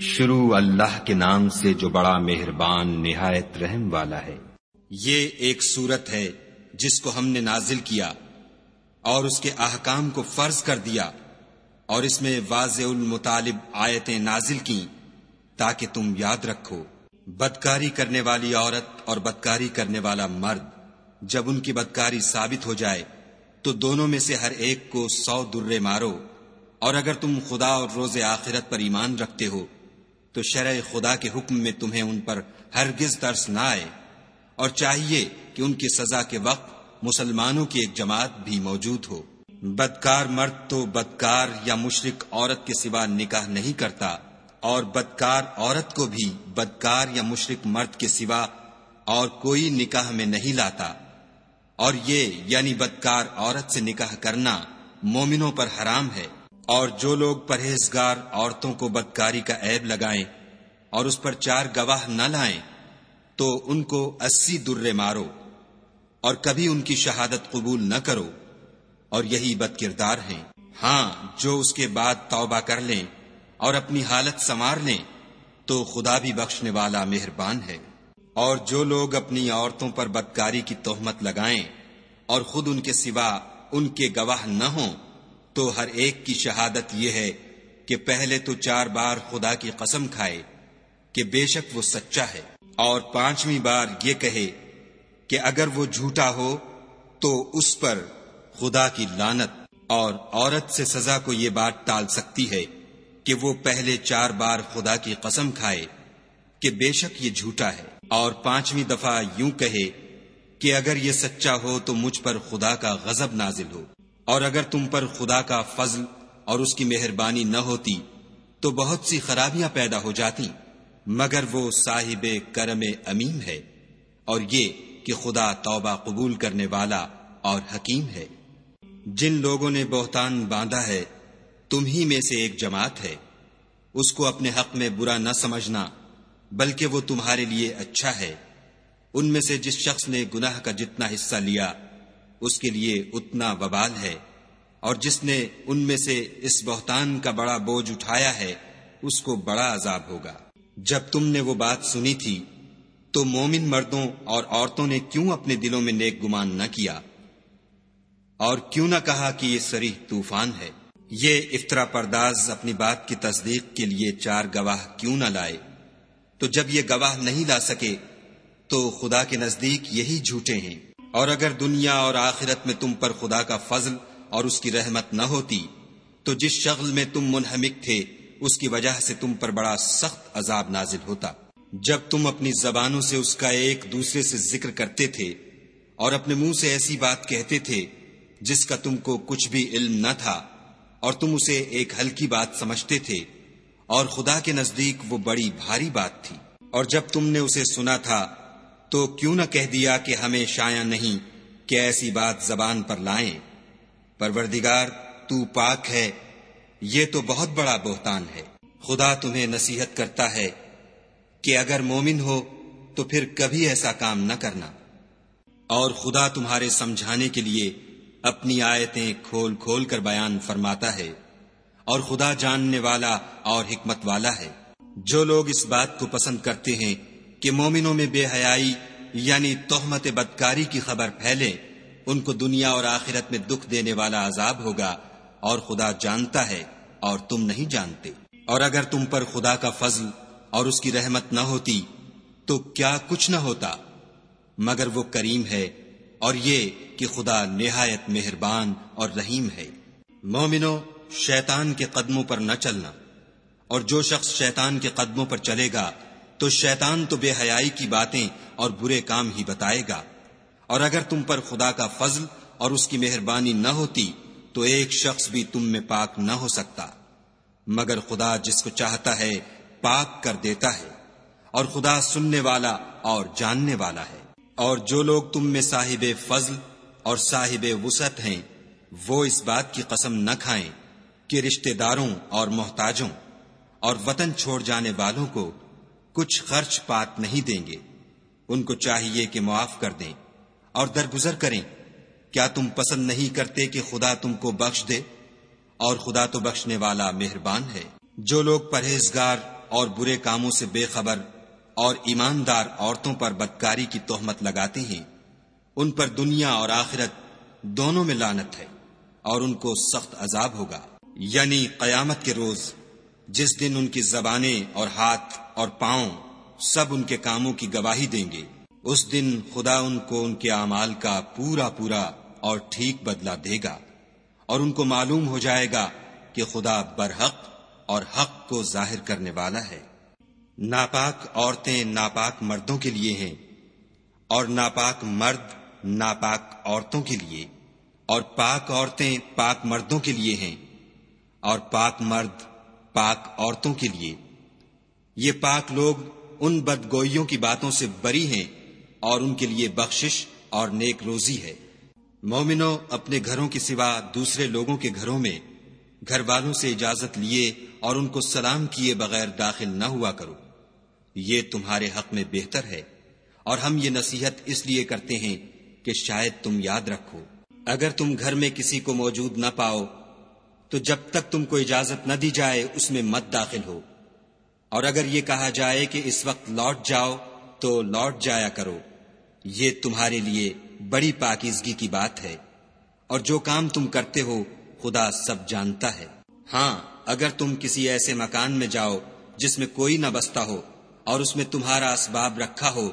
شروع اللہ کے نام سے جو بڑا مہربان، نہایت رحم والا ہے۔ یہ ایک صورت ہے جس کو ہم نے نازل کیا اور اس کے احکام کو فرض کر دیا اور اس میں واضح المطالب آیتیں نازل کی تاکہ تم یاد رکھو۔ بدکاری کرنے والی عورت اور بدکاری کرنے والا مرد جب ان کی بدکاری ثابت ہو جائے تو دونوں میں سے ہر ایک کو سو درے مارو اور اگر تم خدا اور روز آخرت پر ایمان رکھتے ہو تو شرع خدا کے حکم میں تمہیں ان پر ہرگز ترس نہ آئے۔ اور چاہیے کہ ان کی سزا کے وقت مسلمانوں کی ایک جماعت بھی موجود ہو۔ بدکار مرد تو بدکار یا مشرق عورت کے سوا نکاح نہیں کرتا، اور بدکار عورت کو بھی بدکار یا مشرق مرد کے سوا اور کوئی نکاح میں نہیں لاتا۔ اور یہ یعنی بدکار عورت سے نکاح کرنا مومنوں پر حرام ہے۔ اور جو لوگ پرہیزگار عورتوں کو بدکاری کا عیب لگائیں اور اس پر چار گواہ نہ لائیں، تو ان کو اسی درے مارو اور کبھی ان کی شہادت قبول نہ کرو اور یہی بد کردار ہیں۔ ہاں جو اس کے بعد توبہ کر لیں اور اپنی حالت سنوار لیں، تو خدا بھی بخشنے والا مہربان ہے۔ اور جو لوگ اپنی عورتوں پر بدکاری کی تہمت لگائیں اور خود ان کے سوا ان کے گواہ نہ ہوں تو ہر ایک کی شہادت یہ ہے کہ پہلے تو چار بار خدا کی قسم کھائے کہ بے شک وہ سچا ہے۔ اور پانچویں بار یہ کہے کہ اگر وہ جھوٹا ہو تو اس پر خدا کی لانت اور عورت سے سزا کو یہ بات ٹال سکتی ہے کہ وہ پہلے چار بار خدا کی قسم کھائے کہ بے شک یہ جھوٹا ہے۔ اور پانچویں دفعہ یوں کہے کہ اگر یہ سچا ہو تو مجھ پر خدا کا غضب نازل ہو۔ اور اگر تم پر خدا کا فضل اور اس کی مہربانی نہ ہوتی، تو بہت سی خرابیاں پیدا ہو جاتی، مگر وہ صاحب کرم امیم ہے، اور یہ کہ خدا توبہ قبول کرنے والا اور حکیم ہے۔ جن لوگوں نے بہتان باندھا ہے، تم ہی میں سے ایک جماعت ہے۔ اس کو اپنے حق میں برا نہ سمجھنا، بلکہ وہ تمہارے لیے اچھا ہے۔ ان میں سے جس شخص نے گناہ کا جتنا حصہ لیا اس کے لیے اتنا وبال ہے۔ اور جس نے ان میں سے اس بہتان کا بڑا بوجھ اٹھایا ہے، اس کو بڑا عذاب ہوگا۔ جب تم نے وہ بات سنی تھی، تو مومن مردوں اور عورتوں نے کیوں اپنے دلوں میں نیک گمان نہ کیا؟ اور کیوں نہ کہا کہ یہ سریح طوفان ہے؟ یہ افطرا پرداز اپنی بات کی تصدیق کے لیے چار گواہ کیوں نہ لائے؟ تو جب یہ گواہ نہیں لا سکے، تو خدا کے نزدیک یہی جھوٹے ہیں۔ اور اگر دنیا اور آخرت میں تم پر خدا کا فضل اور اس کی رحمت نہ ہوتی، تو جس شغل میں تم منہمک تھے، اس کی وجہ سے تم پر بڑا سخت عذاب نازل ہوتا۔ جب تم اپنی زبانوں سے اس کا ایک دوسرے سے ذکر کرتے تھے اور اپنے منہ سے ایسی بات کہتے تھے جس کا تم کو کچھ بھی علم نہ تھا، اور تم اسے ایک ہلکی بات سمجھتے تھے، اور خدا کے نزدیک وہ بڑی بھاری بات تھی۔ اور جب تم نے اسے سنا تھا تو کیوں نہ کہہ دیا کہ ہمیں شایا نہیں کہ ایسی بات زبان پر لائیں۔ پروردگار، تو پاک ہے، یہ تو بہت بڑا بہتان ہے۔ خدا تمہیں نصیحت کرتا ہے کہ اگر مومن ہو تو پھر کبھی ایسا کام نہ کرنا۔ اور خدا تمہارے سمجھانے کے لیے اپنی آیتیں کھول کھول کر بیان فرماتا ہے۔ اور خدا جاننے والا اور حکمت والا ہے۔ جو لوگ اس بات کو پسند کرتے ہیں کہ مومنوں میں بے حیائی یعنی تہمت بدکاری کی خبر پھیلے، ان کو دنیا اور آخرت میں دکھ دینے والا عذاب ہوگا اور خدا جانتا ہے اور تم نہیں جانتے۔ اور اگر تم پر خدا کا فضل اور اس کی رحمت نہ ہوتی، تو کیا کچھ نہ ہوتا؟ مگر وہ کریم ہے اور یہ کہ خدا نہایت مہربان اور رحیم ہے۔ مومنو شیطان کے قدموں پر نہ چلنا۔ اور جو شخص شیطان کے قدموں پر چلے گا تو شیطان تو بے حیائی کی باتیں اور برے کام ہی بتائے گا۔ اور اگر تم پر خدا کا فضل اور اس کی مہربانی نہ ہوتی، تو ایک شخص بھی تم میں پاک نہ ہو سکتا۔ مگر خدا جس کو چاہتا ہے، پاک کر دیتا ہے۔ اور خدا سننے والا اور جاننے والا ہے۔ اور جو لوگ تم میں صاحب فضل اور صاحب وسعت ہیں، وہ اس بات کی قسم نہ کھائیں کہ رشتہ داروں اور محتاجوں اور وطن چھوڑ جانے والوں کو کچھ خرچ پات نہیں دیں گے۔ ان کو چاہیے کہ معاف کر دیں اور درگزر کریں۔ کیا تم پسند نہیں کرتے کہ خدا تم کو بخش دے؟ اور خدا تو بخشنے والا مہربان ہے۔ جو لوگ پرہیزگار اور برے کاموں سے بے خبر اور ایماندار عورتوں پر بدکاری کی تہمت لگاتے ہیں، ان پر دنیا اور آخرت دونوں میں لانت ہے اور ان کو سخت عذاب ہوگا۔ یعنی قیامت کے روز جس دن ان کی زبانیں اور ہاتھ اور پاؤں سب ان کے کاموں کی گواہی دیں گے، اس دن خدا ان کو ان کے اعمال کا پورا پورا اور ٹھیک بدلہ دے گا اور ان کو معلوم ہو جائے گا کہ خدا برحق اور حق کو ظاہر کرنے والا ہے۔ ناپاک عورتیں ناپاک مردوں کے لیے ہیں اور ناپاک مرد ناپاک عورتوں کے لیے اور پاک عورتیں پاک مردوں کے لیے ہیں اور پاک مرد پاک عورتوں کے لیے۔ یہ پاک لوگ ان بدگوئیوں کی باتوں سے بری ہیں اور ان کے لیے بخشش اور نیک روزی ہے۔ مومنو اپنے گھروں کے سوا دوسرے لوگوں کے گھروں میں گھر والوں سے اجازت لیے اور ان کو سلام کیے بغیر داخل نہ ہوا کرو۔ یہ تمہارے حق میں بہتر ہے اور ہم یہ نصیحت اس لیے کرتے ہیں کہ شاید تم یاد رکھو۔ اگر تم گھر میں کسی کو موجود نہ پاؤ تو جب تک تم کو اجازت نہ دی جائے، اس میں مت داخل ہو۔ اور اگر یہ کہا جائے کہ اس وقت لوٹ جاؤ، تو لوٹ جایا کرو۔ یہ تمہارے لیے بڑی پاکیزگی کی بات ہے۔ اور جو کام تم کرتے ہو، خدا سب جانتا ہے۔ ہاں اگر تم کسی ایسے مکان میں جاؤ جس میں کوئی نہ بستا ہو اور اس میں تمہارا اسباب رکھا ہو،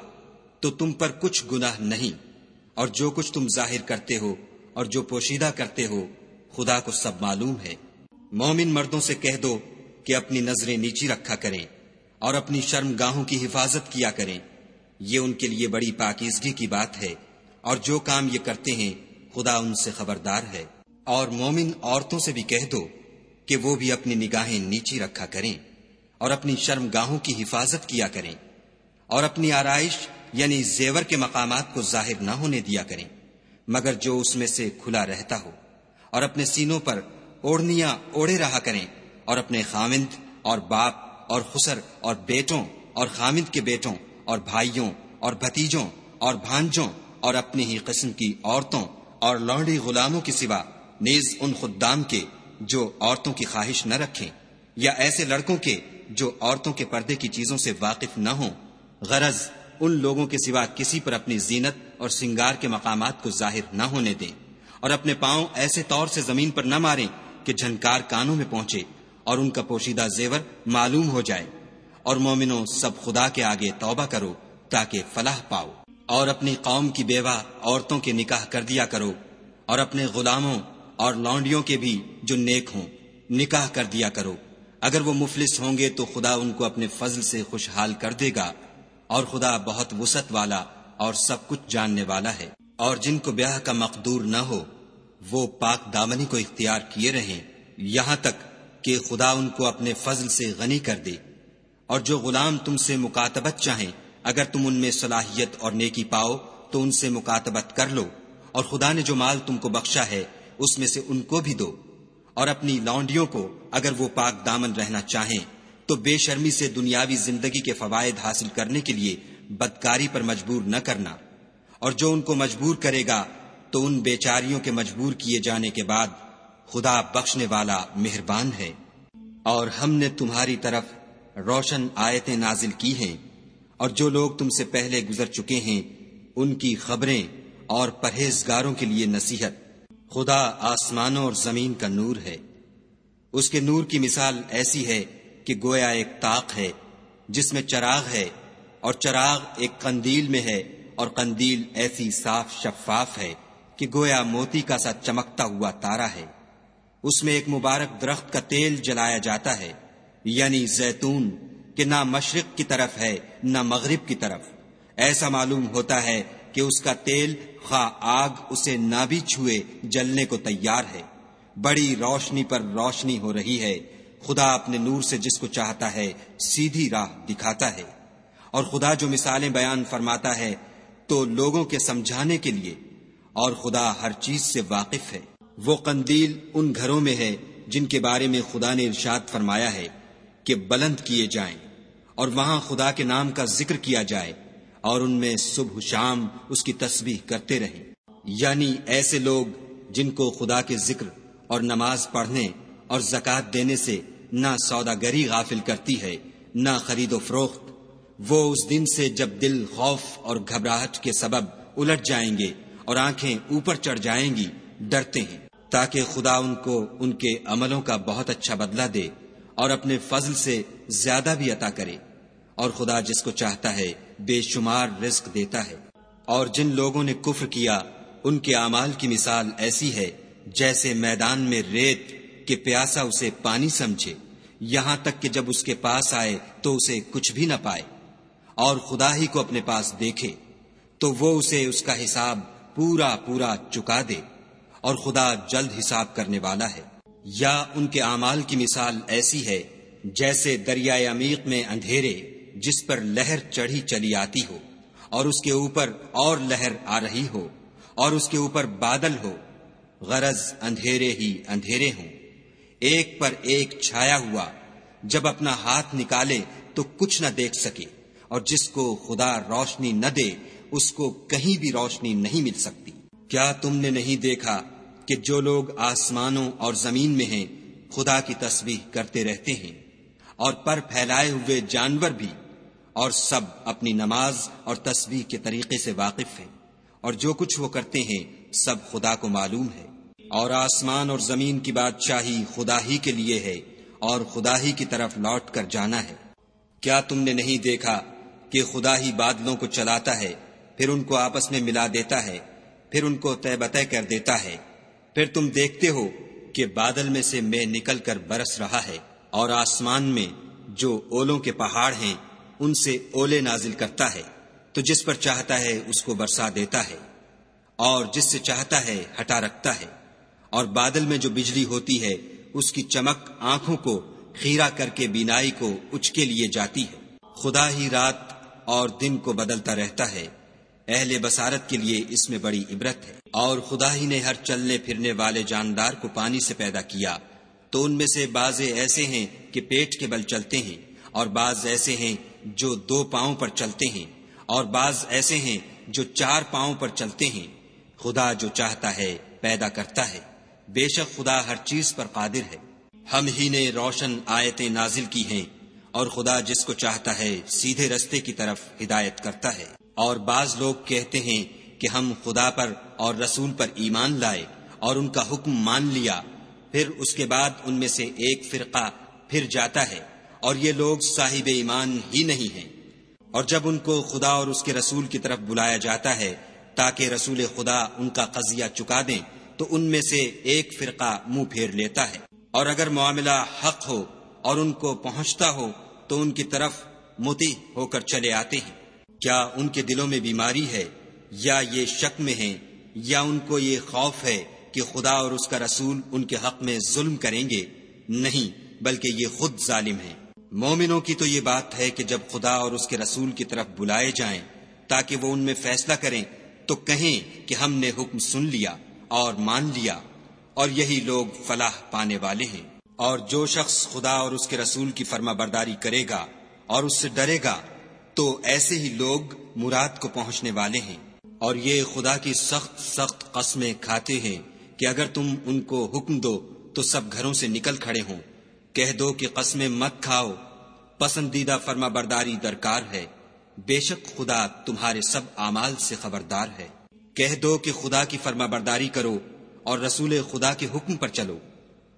تو تم پر کچھ گناہ نہیں۔ اور جو کچھ تم ظاہر کرتے ہو اور جو پوشیدہ کرتے ہو خدا کو سب معلوم ہے۔ مومن مردوں سے کہہ دو کہ اپنی نظریں نیچی رکھا کریں اور اپنی شرم گاہوں کی حفاظت کیا کریں۔ یہ ان کے لیے بڑی پاکیزگی کی بات ہے اور جو کام یہ کرتے ہیں، خدا ان سے خبردار ہے۔ اور مومن عورتوں سے بھی کہہ دو کہ وہ بھی اپنی نگاہیں نیچی رکھا کریں اور اپنی شرم گاہوں کی حفاظت کیا کریں۔ اور اپنی آرائش یعنی زیور کے مقامات کو ظاہر نہ ہونے دیا کریں، مگر جو اس میں سے کھلا رہتا ہو۔ اور اپنے سینوں پر اوڑنیاں اوڑے رہا کریں اور اپنے خامند اور باپ اور خسر اور بیٹوں اور خامند کے بیٹوں اور بھائیوں اور بھتیجوں اور بھانجوں اور اپنی ہی قسم کی عورتوں اور لوڑی غلاموں کی سوا نیز ان خدام کے جو عورتوں کی خواہش نہ رکھیں یا ایسے لڑکوں کے جو عورتوں کے پردے کی چیزوں سے واقف نہ ہوں۔ غرض ان لوگوں کے سوا کسی پر اپنی زینت اور سنگار کے مقامات کو ظاہر نہ ہونے دیں۔ اور اپنے پاؤں ایسے طور سے زمین پر نہ ماریں کہ جھنکار کانوں میں پہنچے اور ان کا پوشیدہ زیور معلوم ہو جائے اور مومنوں سب خدا کے آگے توبہ کرو تاکہ فلاح پاؤ اور اپنی قوم کی بیوہ عورتوں کے نکاح کر دیا کرو اور اپنے غلاموں اور لونڈیوں کے بھی جو نیک ہوں نکاح کر دیا کرو۔ اگر وہ مفلس ہوں گے تو خدا ان کو اپنے فضل سے خوشحال کر دے گا اور خدا بہت وسط والا اور سب کچھ جاننے والا ہے۔ اور جن کو بیاہ کا مقدور نہ ہو، وہ پاک دامنی کو اختیار کیے رہیں۔ یہاں تک کہ خدا ان کو اپنے فضل سے غنی کر دے۔ اور جو غلام تم سے مکاتبت چاہیں، اگر تم ان میں صلاحیت اور نیکی پاؤ، تو ان سے مکاتبت کر لو۔ اور خدا نے جو مال تم کو بخشا ہے، اس میں سے ان کو بھی دو۔ اور اپنی لانڈیوں کو اگر وہ پاک دامن رہنا چاہیں، تو بے شرمی سے دنیاوی زندگی کے فوائد حاصل کرنے کے لیے بدکاری پر مجبور نہ کرنا۔ اور جو ان کو مجبور کرے گا، تو ان بیچاریوں کے مجبور کیے جانے کے بعد خدا بخشنے والا مہربان ہے۔ اور ہم نے تمہاری طرف روشن آیتیں نازل کی ہیں۔ اور جو لوگ تم سے پہلے گزر چکے ہیں، ان کی خبریں اور پرہیزگاروں کے لیے نصیحت۔ خدا آسمانوں اور زمین کا نور ہے۔ اس کے نور کی مثال ایسی ہے کہ گویا ایک تاق ہے، جس میں چراغ ہے، اور چراغ ایک قندیل میں ہے۔ اور قندیل ایسی صاف شفاف ہے کہ گویا موتی کا سا چمکتا ہوا تارا ہے۔ اس میں ایک مبارک درخت کا تیل جلایا جاتا ہے یعنی زیتون، کہ نہ مشرق کی طرف ہے، نہ مغرب کی طرف۔ ایسا معلوم ہوتا ہے کہ اس کا تیل خواہ آگ اسے نہ بھی چھوئے جلنے کو تیار ہے۔ بڑی روشنی پر روشنی ہو رہی ہے۔ خدا اپنے نور سے جس کو چاہتا ہے، سیدھی راہ دکھاتا ہے۔ اور خدا جو مثالیں بیان فرماتا ہے تو لوگوں کے سمجھانے کے لیے، اور خدا ہر چیز سے واقف ہے۔ وہ قندیل ان گھروں میں ہے جن کے بارے میں خدا نے ارشاد فرمایا ہے کہ بلند کیے جائیں، اور وہاں خدا کے نام کا ذکر کیا جائے، اور ان میں صبح شام اس کی تسبیح کرتے رہیں۔ یعنی ایسے لوگ جن کو خدا کے ذکر اور نماز پڑھنے اور زکوٰۃ دینے سے نہ سوداگری غافل کرتی ہے، نہ خرید و فروخت وہ اس دن سے جب دل خوف اور گھبراہٹ کے سبب الٹ جائیں گے اور آنکھیں اوپر چڑھ جائیں گی، ڈرتے ہیں۔ تاکہ خدا ان کو ان کے عملوں کا بہت اچھا بدلہ دے اور اپنے فضل سے زیادہ بھی عطا کرے۔ اور خدا جس کو چاہتا ہے، بے شمار رزق دیتا ہے۔ اور جن لوگوں نے کفر کیا، ان کے اعمال کی مثال ایسی ہے، جیسے میدان میں ریت کہ پیاسا اسے پانی سمجھے۔ یہاں تک کہ جب اس کے پاس آئے تو اسے کچھ بھی نہ پائے۔ اور خدا ہی کو اپنے پاس دیکھے، تو وہ اسے اس کا حساب پورا پورا چکا دے، اور خدا جلد حساب کرنے والا ہے۔ یا ان کے اعمال کی مثال ایسی ہے، جیسے دریائے عمیق میں اندھیرے جس پر لہر چڑھی چلی آتی ہو، اور اس کے اوپر اور لہر آ رہی ہو، اور اس کے اوپر بادل ہو۔ غرض اندھیرے ہی اندھیرے ہوں۔ ایک پر ایک چھایا ہوا، جب اپنا ہاتھ نکالے تو کچھ نہ دیکھ سکے۔ اور جس کو خدا روشنی نہ دے، اس کو کہیں بھی روشنی نہیں مل سکتی۔ کیا تم نے نہیں دیکھا کہ جو لوگ آسمانوں اور زمین میں ہیں، خدا کی تصویر کرتے رہتے ہیں؟ اور پر پھیلائے ہوئے جانور بھی، اور سب اپنی نماز اور تصویر کے طریقے سے واقف ہیں۔ اور جو کچھ وہ کرتے ہیں، سب خدا کو معلوم ہے۔ اور آسمان اور زمین کی بادشاہی خدا ہی کے لیے ہے، اور خدا ہی کی طرف لوٹ کر جانا ہے۔ کیا تم نے نہیں دیکھا کہ خدا ہی بادلوں کو چلاتا ہے، پھر ان کو آپس میں ملا دیتا ہے، پھر ان کو طے بتہ کر دیتا ہے۔ پھر تم دیکھتے ہو کہ بادل میں سے میں نکل کر برس رہا ہے، اور آسمان میں جو اولوں کے پہاڑ ہیں، ان سے اولے نازل کرتا ہے۔ تو جس پر چاہتا ہے، اس کو برسا دیتا ہے، اور جس سے چاہتا ہے، ہٹا رکھتا ہے۔ اور بادل میں جو بجلی ہوتی ہے، اس کی چمک آنکھوں کو، خیرہ کر کے بینائی کو اچ کے لیے جاتی ہے۔ خدا ہی رات اور دن کو بدلتا رہتا ہے۔ اہل بسارت کے لیے اس میں بڑی عبرت ہے۔ اور خدا ہی نے ہر چلنے پھرنے والے جاندار کو پانی سے پیدا کیا۔ تو ان میں سے بعض ایسے ہیں کہ پیٹ کے بل چلتے ہیں اور بعض ایسے ہیں جو دو پاؤں پر چلتے ہیں اور بعض ایسے ہیں جو چار پاؤں پر چلتے ہیں۔ خدا جو چاہتا ہے پیدا کرتا ہے۔ بے شک خدا ہر چیز پر قادر ہے۔ ہم ہی نے روشن آیتیں نازل کی ہیں۔ اور خدا جس کو چاہتا ہے سیدھے رستے کی طرف ہدایت کرتا ہے۔ اور بعض لوگ کہتے ہیں کہ ہم خدا پر اور رسول پر ایمان لائے اور ان کا حکم مان لیا، پھر اس کے بعد ان میں سے ایک فرقہ پھر جاتا ہے اور یہ لوگ صاحب ایمان ہی نہیں ہیں۔ اور جب ان کو خدا اور اس کے رسول کی طرف بلایا جاتا ہے تاکہ رسول خدا ان کا قضیہ چکا دیں، تو ان میں سے ایک فرقہ منہ پھیر لیتا ہے۔ اور اگر معاملہ حق ہو اور ان کو پہنچتا ہو تو ان کی طرف متی ہو کر چلے آتے ہیں۔ کیا ان کے دلوں میں بیماری ہے؟ یا یہ شک میں ہیں؟ یا ان کو یہ خوف ہے کہ خدا اور اس کا رسول ان کے حق میں ظلم کریں گے؟ نہیں، بلکہ یہ خود ظالم ہے مومنوں کی تو یہ بات ہے کہ جب خدا اور اس کے رسول کی طرف بلائے جائیں تاکہ وہ ان میں فیصلہ کریں، تو کہیں کہ ہم نے حکم سن لیا اور مان لیا اور یہی لوگ فلاح پانے والے ہیں۔ اور جو شخص خدا اور اس کے رسول کی فرما برداری کرے گا اور اس سے ڈرے گا، تو ایسے ہی لوگ مراد کو پہنچنے والے ہیں۔ اور یہ خدا کی سخت سخت قسمیں کھاتے ہیں کہ اگر تم ان کو حکم دو تو سب گھروں سے نکل کھڑے ہوں۔ کہہ دو کہ قسمیں مت کھاؤ۔ پسندیدہ فرما برداری درکار ہے۔ بے شک خدا تمہارے سب اعمال سے خبردار ہے۔ کہہ دو کہ خدا کی فرما برداری کرو اور رسول خدا کے حکم پر چلو۔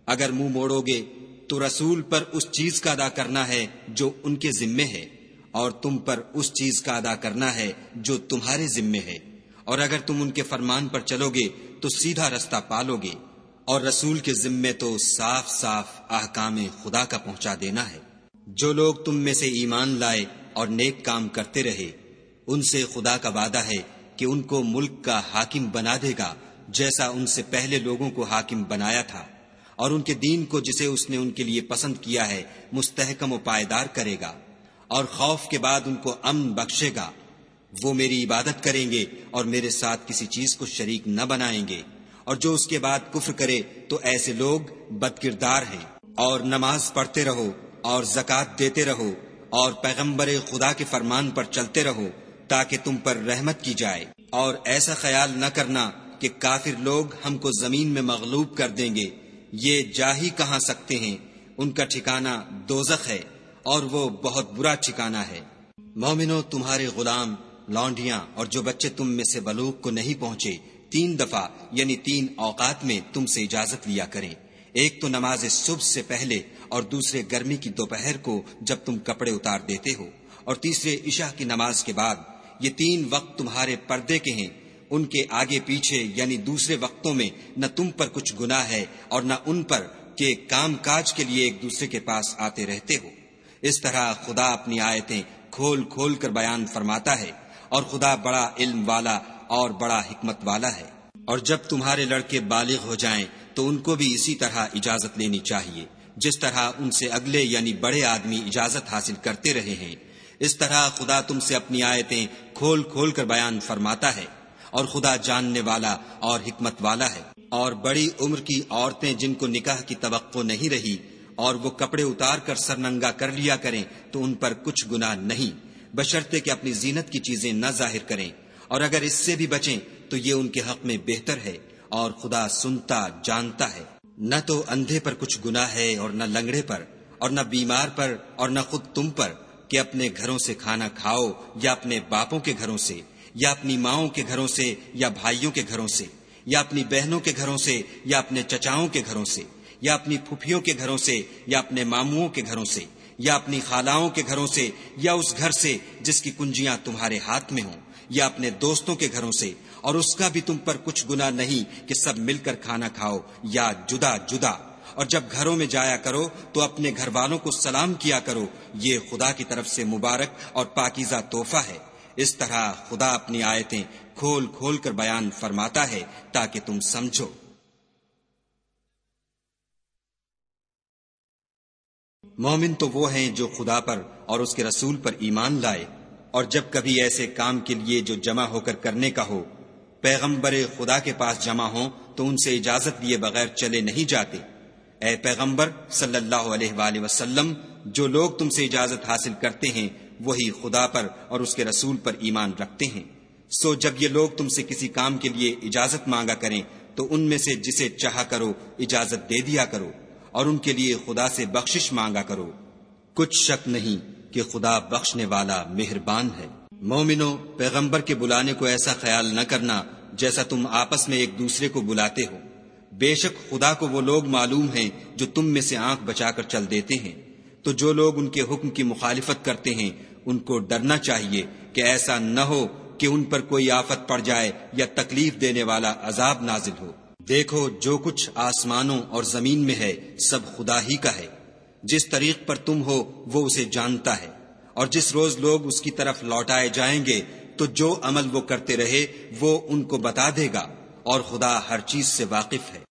اگر منہ مو موڑو گے، تو رسول پر اس چیز کا ادا کرنا ہے جو ان کے ذمے ہے، اور تم پر اس چیز کا ادا کرنا ہے جو تمہارے ذمے ہے۔ اور اگر تم ان کے فرمان پر چلو گے، تو سیدھا رستہ پالو گے۔ اور رسول کے ذمے تو صاف صاف احکام خدا کا پہنچا دینا ہے۔ جو لوگ تم میں سے ایمان لائے اور نیک کام کرتے رہے، ان سے خدا کا وعدہ ہے کہ ان کو ملک کا حاکم بنا دے گا، جیسا ان سے پہلے لوگوں کو حاکم بنایا تھا۔ اور ان کے دین کو جسے اس نے ان کے لیے پسند کیا ہے، مستحکم و پائیدار کرے گا۔ اور خوف کے بعد ان کو امن بخشے گا۔ وہ میری عبادت کریں گے اور میرے ساتھ کسی چیز کو شریک نہ بنائیں گے۔ اور جو اس کے بعد کفر کرے، تو ایسے لوگ بد کردار ہیں۔ اور نماز پڑھتے رہو اور زکوٰۃ دیتے رہو اور پیغمبر خدا کے فرمان پر چلتے رہو تاکہ تم پر رحمت کی جائے۔ اور ایسا خیال نہ کرنا کہ کافر لوگ ہم کو زمین میں مغلوب کر دیں گے۔ یہ جا ہی کہاں سکتے ہیں؟ ان کا ٹھکانہ دوزخ ہے اور وہ بہت برا ٹھکانا ہے۔ مومنو، تمہارے غلام لانڈیاں اور جو بچے تم میں سے بلوک کو نہیں پہنچے، تین دفعہ یعنی تین اوقات میں تم سے اجازت لیا کریں۔ ایک تو نماز صبح سے پہلے اور دوسرے گرمی کی دوپہر کو جب تم کپڑے اتار دیتے ہو۔ اور تیسرے عشاء کی نماز کے بعد، یہ تین وقت تمہارے پردے کے ہیں۔ ان کے آگے پیچھے یعنی دوسرے وقتوں میں نہ تم پر کچھ گنا ہے اور نہ ان پر کہ کام کاج کے لیے ایک دوسرے کے پاس آتے رہتے ہو۔ اس طرح خدا اپنی آیتیں کھول کھول کر بیان فرماتا ہے اور خدا بڑا علم والا اور بڑا حکمت والا ہے۔ اور جب تمہارے لڑکے بالغ ہو جائیں تو ان کو بھی اسی طرح اجازت لینی چاہیے۔ جس طرح ان سے اگلے یعنی بڑے آدمی اجازت حاصل کرتے رہے ہیں، اس طرح خدا تم سے اپنی آیتیں کھول کھول کر بیان فرماتا ہے۔ اور خدا جاننے والا اور حکمت والا ہے۔ اور بڑی عمر کی عورتیں جن کو نکاح کی توقع نہیں رہی اور وہ کپڑے اتار کر سرنگا کر لیا کریں تو ان پر کچھ گنا نہیں۔ بشرطے کہ اپنی زینت کی چیزیں نہ ظاہر کریں۔ اور اگر اس سے بھی بچیں تو یہ ان کے حق میں بہتر ہے اور خدا سنتا، جانتا ہے۔ نہ تو اندھے پر کچھ گنا ہے اور نہ لنگڑے پر اور نہ بیمار پر اور نہ خود تم پر کہ اپنے گھروں سے کھانا کھاؤ یا اپنے باپوں کے گھروں سے۔ یا اپنی ماؤں کے گھروں سے، یا بھائیوں کے گھروں سے، یا اپنی بہنوں کے گھروں سے، یا اپنے چچاؤں کے گھروں سے، یا اپنی پھپھیوں کے گھروں سے، یا اپنے ماموں کے گھروں سے، یا اپنی خالاؤں کے گھروں سے، یا اس گھر سے جس کی کنجیاں تمہارے ہاتھ میں ہوں، یا اپنے دوستوں کے گھروں سے۔ اور اس کا بھی تم پر کچھ گنا نہیں کہ سب مل کر کھانا کھاؤ، یا جدا جدا۔ اور جب گھروں میں جایا کرو تو اپنے گھر والوں کو سلام کیا کرو۔ یہ خدا کی طرف سے مبارک اور پاکیزہ تحفہ ہے۔ اس طرح خدا اپنی آیتیں کھول کھول کر بیان فرماتا ہے تاکہ تم سمجھو۔ مومن تو وہ ہیں جو خدا پر اور اس کے رسول پر ایمان لائے، اور جب کبھی ایسے کام کے لیے جو جمع ہو کر کرنے کا ہو، پیغمبر خدا کے پاس جمع ہوں تو ان سے اجازت لیے بغیر چلے نہیں جاتے۔ اے پیغمبر صلی اللہ علیہ وآلہ وسلم، جو لوگ تم سے اجازت حاصل کرتے ہیں وہی خدا پر اور اس کے رسول پر ایمان رکھتے ہیں۔ سو جب یہ لوگ تم سے کسی کام کے لیے اجازت مانگا کریں، تو ان میں سے جسے چاہا کرو اجازت دے دیا کرو اور ان کے لیے خدا سے بخشش مانگا کرو۔ کچھ شک نہیں کہ خدا بخشنے والا مہربان ہے۔ مومنو، پیغمبر کے بلانے کو ایسا خیال نہ کرنا جیسا تم آپس میں ایک دوسرے کو بلاتے ہو۔ بے شک خدا کو وہ لوگ معلوم ہیں جو تم میں سے آنکھ بچا کر چل دیتے ہیں۔ تو جو لوگ ان کے حکم کی مخالفت کرتے ہیں، ان کو ڈرنا چاہیے کہ ایسا نہ ہو کہ ان پر کوئی آفت پڑ جائے یا تکلیف دینے والا عذاب نازل ہو۔ دیکھو، جو کچھ آسمانوں اور زمین میں ہے، سب خدا ہی کا ہے۔ جس طریق پر تم ہو، وہ اسے جانتا ہے۔ اور جس روز لوگ اس کی طرف لوٹائے جائیں گے، تو جو عمل وہ کرتے رہے، وہ ان کو بتا دے گا۔ اور خدا ہر چیز سے واقف ہے۔